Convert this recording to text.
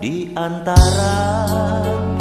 di antara